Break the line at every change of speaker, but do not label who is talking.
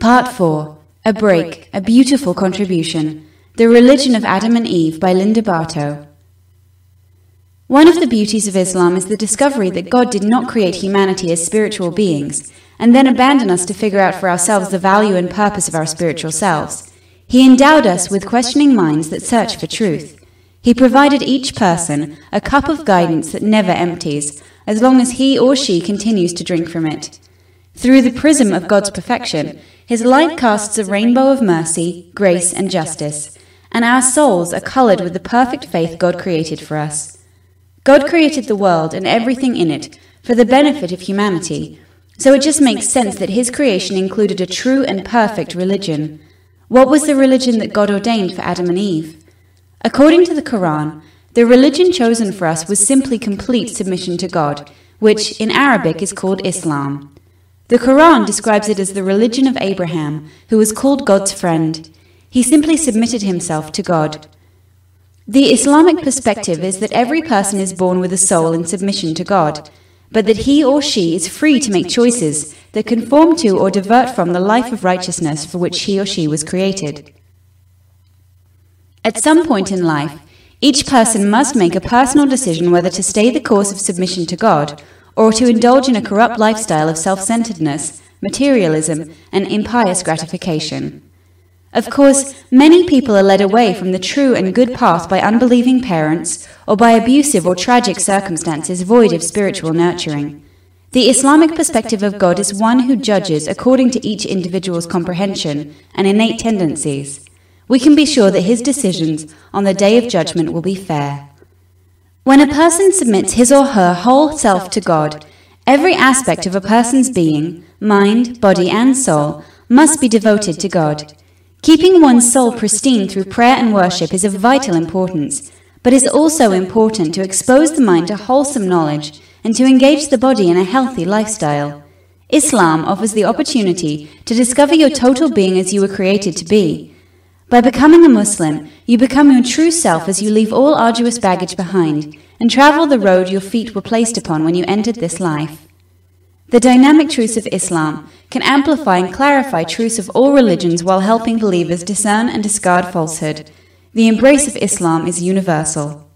Part 4 A Break, a Beautiful Contribution The Religion of Adam and Eve by Linda Barto. One of the beauties of Islam is the discovery that God did not create humanity as spiritual beings and then abandon us to figure out for ourselves the value and purpose of our spiritual selves. He endowed us with questioning minds that search for truth. He provided each person a cup of guidance that never empties, as long as he or she continues to drink from it. Through the prism of God's perfection, his light casts a rainbow of mercy, grace, and justice, and our souls are colored with the perfect faith God created for us. God created the world and everything in it for the benefit of humanity, so it just makes sense that his creation included a true and perfect religion. What was the religion that God ordained for Adam and Eve? According to the Quran, the religion chosen for us was simply complete submission to God, which in Arabic is called Islam. The Quran describes it as the religion of Abraham, who was called God's friend. He simply submitted himself to God. The Islamic perspective is that every person is born with a soul in submission to God, but that he or she is free to make choices that conform to or divert from the life of righteousness for which he or she was created. At some point in life, each person must make a personal decision whether to stay the course of submission to God or to indulge in a corrupt lifestyle of self centeredness, materialism, and impious gratification. Of course, many people are led away from the true and good path by unbelieving parents or by abusive or tragic circumstances void of spiritual nurturing. The Islamic perspective of God is one who judges according to each individual's comprehension and innate tendencies. We can be sure that his decisions on the day of judgment will be fair. When a person submits his or her whole self to God, every aspect of a person's being, mind, body, and soul must be devoted to God. Keeping one's soul pristine through prayer and worship is of vital importance, but is also important to expose the mind to wholesome knowledge and to engage the body in a healthy lifestyle. Islam offers the opportunity to discover your total being as you were created to be. By becoming a Muslim, you become your true self as you leave all arduous baggage behind and travel the road your feet were placed upon when you entered this life. The dynamic truths of Islam can amplify and clarify truths of all religions while helping believers discern and discard falsehood. The embrace of Islam is universal.